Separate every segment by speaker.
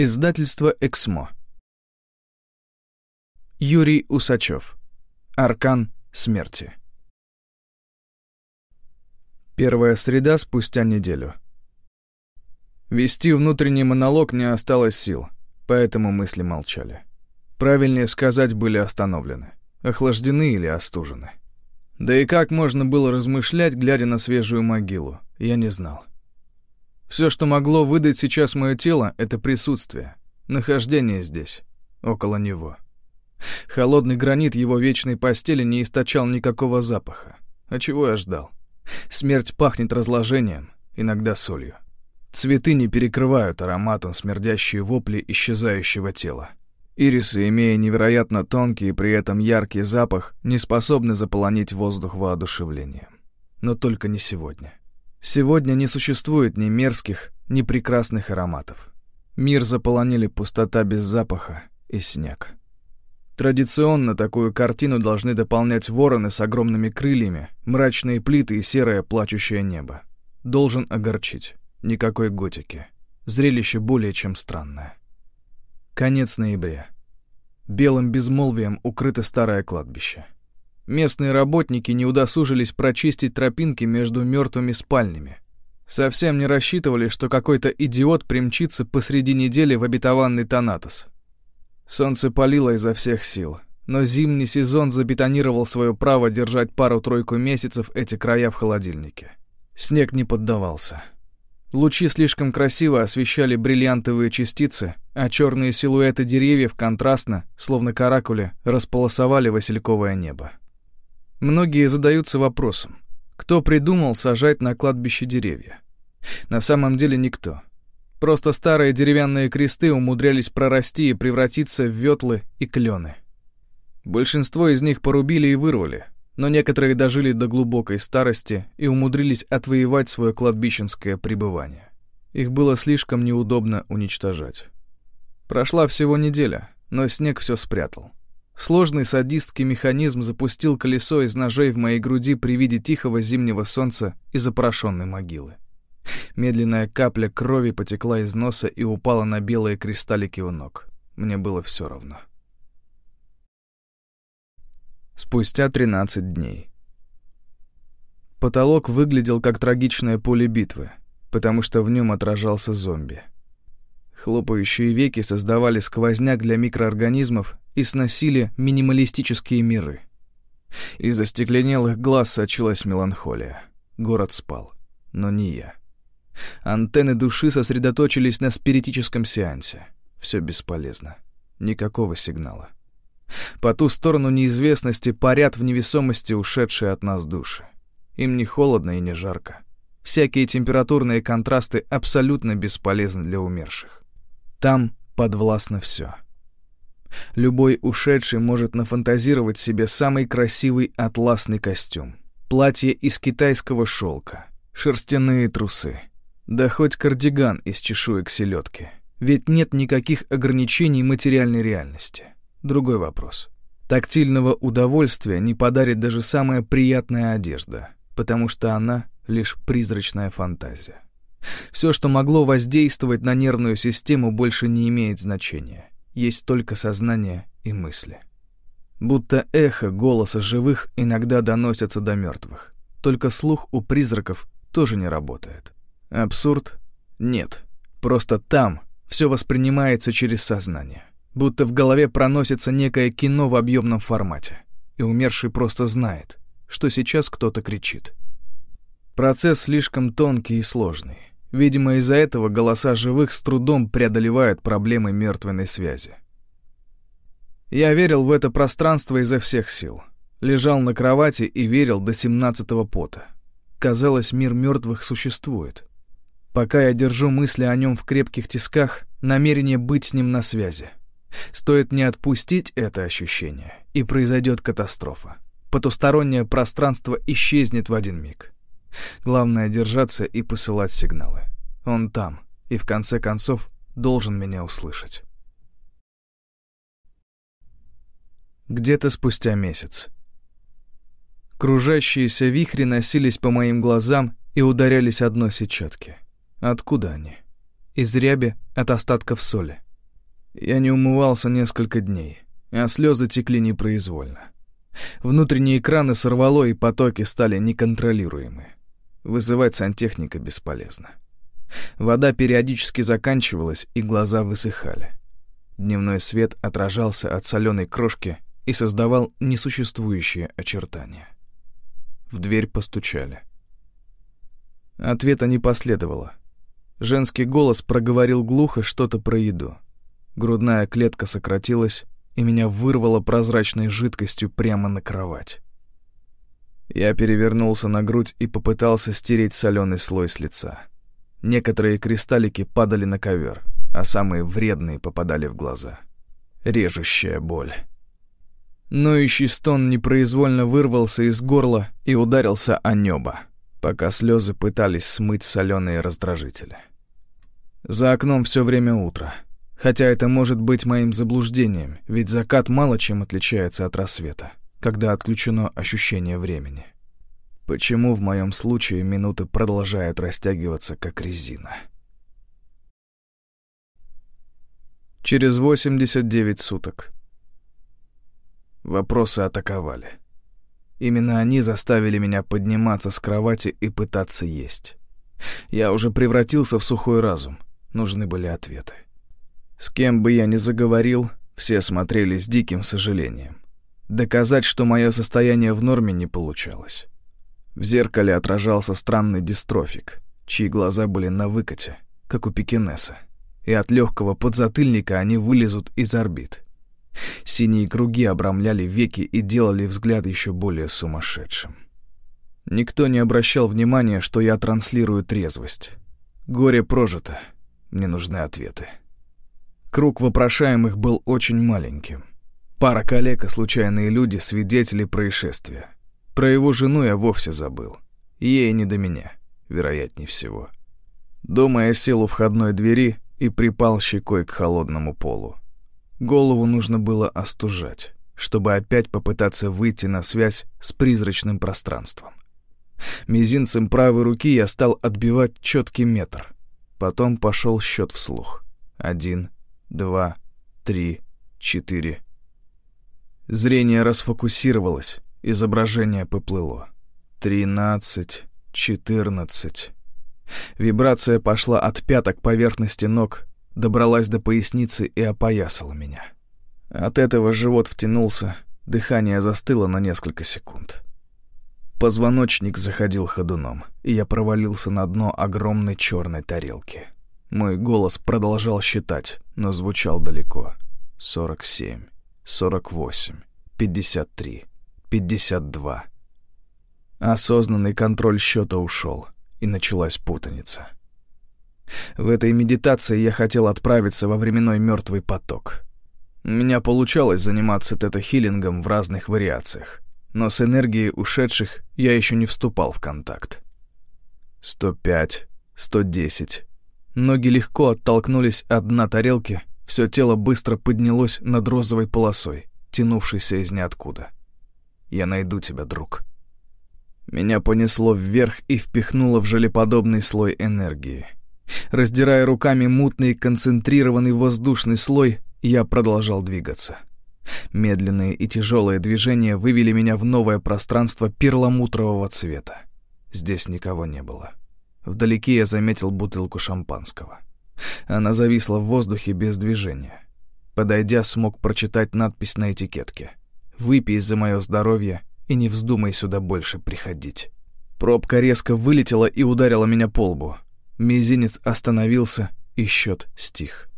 Speaker 1: Издательство «Эксмо». Юрий Усачев. Аркан смерти. Первая среда спустя неделю. Вести внутренний монолог не осталось сил, поэтому мысли молчали. Правильнее сказать, были остановлены. Охлаждены или остужены. Да и как можно было размышлять, глядя на свежую могилу, я не знал. Все, что могло выдать сейчас мое тело, это присутствие, нахождение здесь, около него. Холодный гранит его вечной постели не источал никакого запаха. А чего я ждал? Смерть пахнет разложением, иногда солью. Цветы не перекрывают ароматом смердящие вопли исчезающего тела. Ирисы, имея невероятно тонкий и при этом яркий запах, не способны заполонить воздух воодушевлением. Но только не сегодня. Сегодня не существует ни мерзких, ни прекрасных ароматов. Мир заполонили пустота без запаха и снег. Традиционно такую картину должны дополнять вороны с огромными крыльями, мрачные плиты и серое плачущее небо. Должен огорчить. Никакой готики. Зрелище более чем странное. Конец ноября. Белым безмолвием укрыто старое кладбище. Местные работники не удосужились прочистить тропинки между мертвыми спальнями. Совсем не рассчитывали, что какой-то идиот примчится посреди недели в обетованный Танатос. Солнце палило изо всех сил, но зимний сезон забетонировал свое право держать пару-тройку месяцев эти края в холодильнике. Снег не поддавался. Лучи слишком красиво освещали бриллиантовые частицы, а черные силуэты деревьев контрастно, словно каракули, располосовали васильковое небо. Многие задаются вопросом, кто придумал сажать на кладбище деревья? На самом деле никто. Просто старые деревянные кресты умудрялись прорасти и превратиться в ветлы и клены. Большинство из них порубили и вырвали, но некоторые дожили до глубокой старости и умудрились отвоевать свое кладбищенское пребывание. Их было слишком неудобно уничтожать. Прошла всего неделя, но снег все спрятал. Сложный садистский механизм запустил колесо из ножей в моей груди при виде тихого зимнего солнца и запорошенной могилы. Медленная капля крови потекла из носа и упала на белые кристаллики у ног. Мне было все равно. Спустя 13 дней. Потолок выглядел как трагичное поле битвы, потому что в нем отражался зомби — Хлопающие веки создавали сквозняк для микроорганизмов и сносили минималистические миры. Из застекленелых глаз сочилась меланхолия. Город спал, но не я. Антенны души сосредоточились на спиритическом сеансе. Все бесполезно. Никакого сигнала. По ту сторону неизвестности парят в невесомости ушедшие от нас души. Им не холодно и не жарко. Всякие температурные контрасты абсолютно бесполезны для умерших. Там подвластно все. Любой ушедший может нафантазировать себе самый красивый атласный костюм, платье из китайского шелка, шерстяные трусы, да хоть кардиган из чешуек селедки. Ведь нет никаких ограничений материальной реальности. Другой вопрос. Тактильного удовольствия не подарит даже самая приятная одежда, потому что она — лишь призрачная фантазия. Все, что могло воздействовать на нервную систему, больше не имеет значения. Есть только сознание и мысли. Будто эхо голоса живых иногда доносятся до мертвых. Только слух у призраков тоже не работает. Абсурд? Нет. Просто там все воспринимается через сознание. Будто в голове проносится некое кино в объемном формате. И умерший просто знает, что сейчас кто-то кричит. Процесс слишком тонкий и сложный. Видимо, из-за этого голоса живых с трудом преодолевают проблемы мертвенной связи. Я верил в это пространство изо всех сил. Лежал на кровати и верил до семнадцатого пота. Казалось, мир мертвых существует. Пока я держу мысли о нем в крепких тисках, намерение быть с ним на связи. Стоит не отпустить это ощущение, и произойдет катастрофа. Потустороннее пространство исчезнет в один миг. Главное — держаться и посылать сигналы. Он там, и в конце концов должен меня услышать. Где-то спустя месяц. Кружащиеся вихри носились по моим глазам и ударялись о дно сетчатки. Откуда они? Из ряби от остатков соли. Я не умывался несколько дней, а слезы текли непроизвольно. Внутренние краны сорвало, и потоки стали неконтролируемы. Вызывать сантехника бесполезно. Вода периодически заканчивалась, и глаза высыхали. Дневной свет отражался от соленой крошки и создавал несуществующие очертания. В дверь постучали. Ответа не последовало. Женский голос проговорил глухо что-то про еду. Грудная клетка сократилась, и меня вырвало прозрачной жидкостью прямо на кровать. Я перевернулся на грудь и попытался стереть соленый слой с лица. Некоторые кристаллики падали на ковер, а самые вредные попадали в глаза. Режущая боль. Ноющий стон непроизвольно вырвался из горла и ударился о небо, пока слезы пытались смыть соленые раздражители. За окном все время утро — Хотя это может быть моим заблуждением, ведь закат мало чем отличается от рассвета, когда отключено ощущение времени. Почему в моем случае минуты продолжают растягиваться, как резина? Через 89 суток. Вопросы атаковали. Именно они заставили меня подниматься с кровати и пытаться есть. Я уже превратился в сухой разум. Нужны были ответы. С кем бы я ни заговорил, все смотрели с диким сожалением. Доказать, что мое состояние в норме, не получалось. В зеркале отражался странный дистрофик, чьи глаза были на выкате, как у пекинеса, и от легкого подзатыльника они вылезут из орбит. Синие круги обрамляли веки и делали взгляд еще более сумасшедшим. Никто не обращал внимания, что я транслирую трезвость. Горе прожито, мне нужны ответы. Круг вопрошаемых был очень маленьким. Пара коллег и случайные люди, свидетели происшествия. Про его жену я вовсе забыл. Ей не до меня, вероятнее всего. Дома я сел у входной двери и припал щекой к холодному полу. Голову нужно было остужать, чтобы опять попытаться выйти на связь с призрачным пространством. Мизинцем правой руки я стал отбивать четкий метр. Потом пошел счет вслух. Один, два, три, четыре. Зрение расфокусировалось, изображение поплыло. Тринадцать, четырнадцать. Вибрация пошла от пяток поверхности ног, добралась до поясницы и опоясала меня. От этого живот втянулся, дыхание застыло на несколько секунд. Позвоночник заходил ходуном, и я провалился на дно огромной черной тарелки. Мой голос продолжал считать, но звучал далеко. Сорок семь, сорок восемь, пятьдесят три, пятьдесят два. Осознанный контроль счета ушел, и началась путаница. В этой медитации я хотел отправиться во временной мертвый поток. У меня получалось заниматься тета-хиллингом в разных вариациях, но с энергией ушедших я еще не вступал в контакт. Сто пять, сто десять, Ноги легко оттолкнулись от дна тарелки, все тело быстро поднялось над розовой полосой, тянувшейся из ниоткуда. «Я найду тебя, друг». Меня понесло вверх и впихнуло в желеподобный слой энергии. Раздирая руками мутный концентрированный воздушный слой, я продолжал двигаться. Медленные и тяжелые движения вывели меня в новое пространство перламутрового цвета. Здесь никого не было. Вдалеке я заметил бутылку шампанского. Она зависла в воздухе без движения. Подойдя, смог прочитать надпись на этикетке. «Выпей за мое здоровье и не вздумай сюда больше приходить». Пробка резко вылетела и ударила меня по лбу. Мизинец остановился, и счет стих.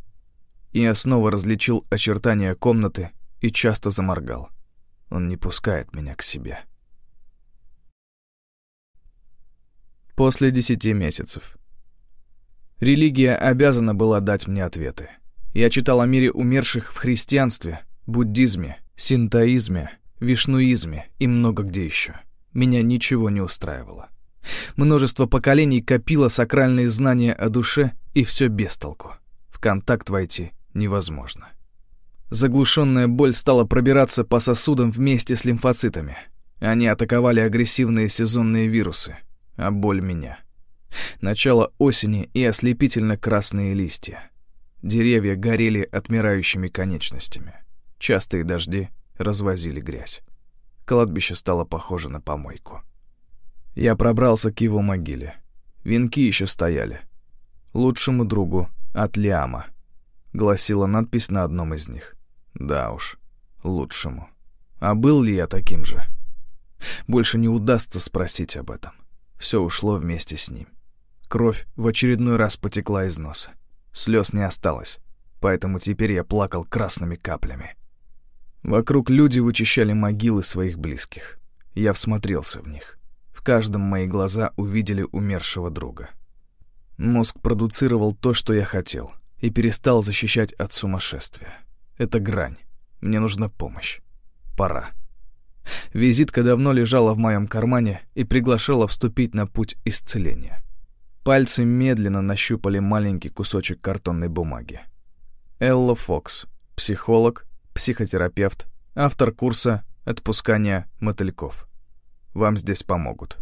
Speaker 1: Я снова различил очертания комнаты и часто заморгал. Он не пускает меня к себе. После десяти месяцев. Религия обязана была дать мне ответы. Я читал о мире умерших в христианстве, буддизме, синтоизме, вишнуизме и много где еще. Меня ничего не устраивало. Множество поколений копило сакральные знания о душе, и все без толку. В контакт войти невозможно. Заглушенная боль стала пробираться по сосудам вместе с лимфоцитами. Они атаковали агрессивные сезонные вирусы — а боль меня. Начало осени и ослепительно красные листья. Деревья горели отмирающими конечностями. Частые дожди развозили грязь. Кладбище стало похоже на помойку. Я пробрался к его могиле. Венки еще стояли. «Лучшему другу от Лиама», — гласила надпись на одном из них. Да уж, лучшему. А был ли я таким же? Больше не удастся спросить об этом. Все ушло вместе с ним. Кровь в очередной раз потекла из носа. Слез не осталось, поэтому теперь я плакал красными каплями. Вокруг люди вычищали могилы своих близких. Я всмотрелся в них. В каждом мои глаза увидели умершего друга. Мозг продуцировал то, что я хотел, и перестал защищать от сумасшествия. Это грань. Мне нужна помощь. Пора. Визитка давно лежала в моем кармане и приглашала вступить на путь исцеления. Пальцы медленно нащупали маленький кусочек картонной бумаги. Элла Фокс, психолог, психотерапевт, автор курса «Отпускание мотыльков». Вам здесь помогут.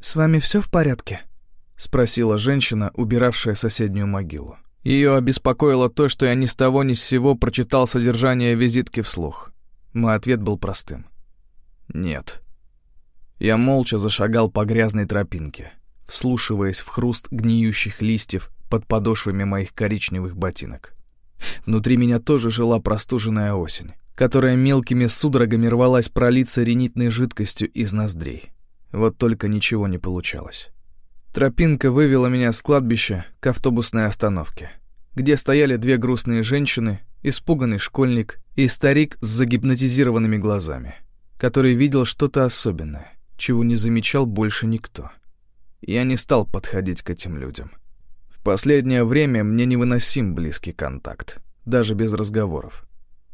Speaker 2: «С вами все в порядке?»
Speaker 1: — спросила женщина, убиравшая соседнюю могилу. Ее обеспокоило то, что я ни с того ни с сего прочитал содержание визитки вслух. Мой ответ был простым. «Нет». Я молча зашагал по грязной тропинке, вслушиваясь в хруст гниющих листьев под подошвами моих коричневых ботинок. Внутри меня тоже жила простуженная осень которая мелкими судорогами рвалась пролиться ренитной жидкостью из ноздрей. Вот только ничего не получалось. Тропинка вывела меня с кладбища к автобусной остановке, где стояли две грустные женщины, испуганный школьник и старик с загипнотизированными глазами, который видел что-то особенное, чего не замечал больше никто. Я не стал подходить к этим людям. В последнее время мне невыносим близкий контакт, даже без разговоров.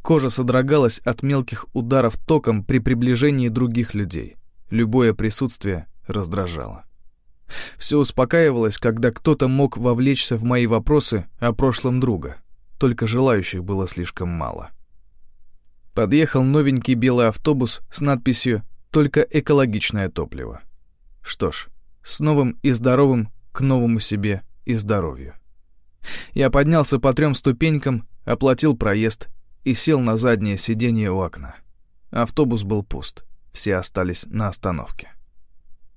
Speaker 1: Кожа содрогалась от мелких ударов током при приближении других людей. Любое присутствие раздражало. Все успокаивалось, когда кто-то мог вовлечься в мои вопросы о прошлом друга. Только желающих было слишком мало. Подъехал новенький белый автобус с надписью «Только экологичное топливо». Что ж, с новым и здоровым к новому себе и здоровью. Я поднялся по трем ступенькам, оплатил проезд и сел на заднее сиденье у окна. Автобус был пуст, все остались на остановке.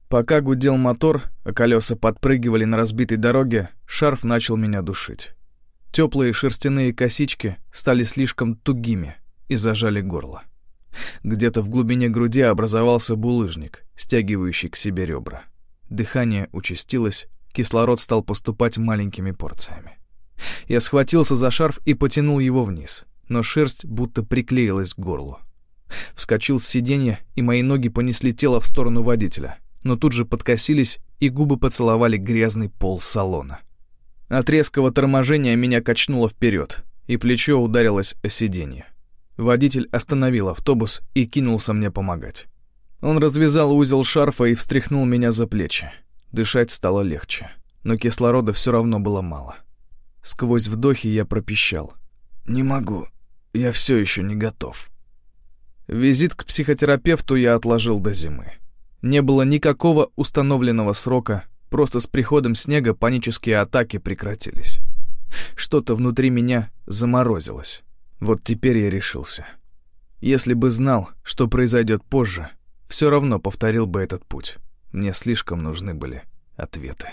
Speaker 1: Пока гудел мотор, а колеса подпрыгивали на разбитой дороге, шарф начал меня душить. Теплые шерстяные косички стали слишком тугими и зажали горло. Где-то в глубине груди образовался булыжник, стягивающий к себе ребра. Дыхание участилось, кислород стал поступать маленькими порциями. Я схватился за шарф и потянул его вниз но шерсть будто приклеилась к горлу. Вскочил с сиденья, и мои ноги понесли тело в сторону водителя, но тут же подкосились, и губы поцеловали грязный пол салона. От резкого торможения меня качнуло вперед, и плечо ударилось о сиденье. Водитель остановил автобус и кинулся мне помогать. Он развязал узел шарфа и встряхнул меня за плечи. Дышать стало легче, но кислорода все равно было мало. Сквозь вдохи я пропищал. «Не могу, я все еще не готов. Визит к психотерапевту я отложил до зимы. Не было никакого установленного срока, просто с приходом снега панические атаки прекратились. Что-то внутри меня заморозилось. Вот теперь я решился. Если бы знал, что произойдет позже, все равно повторил бы этот путь. Мне слишком нужны были ответы.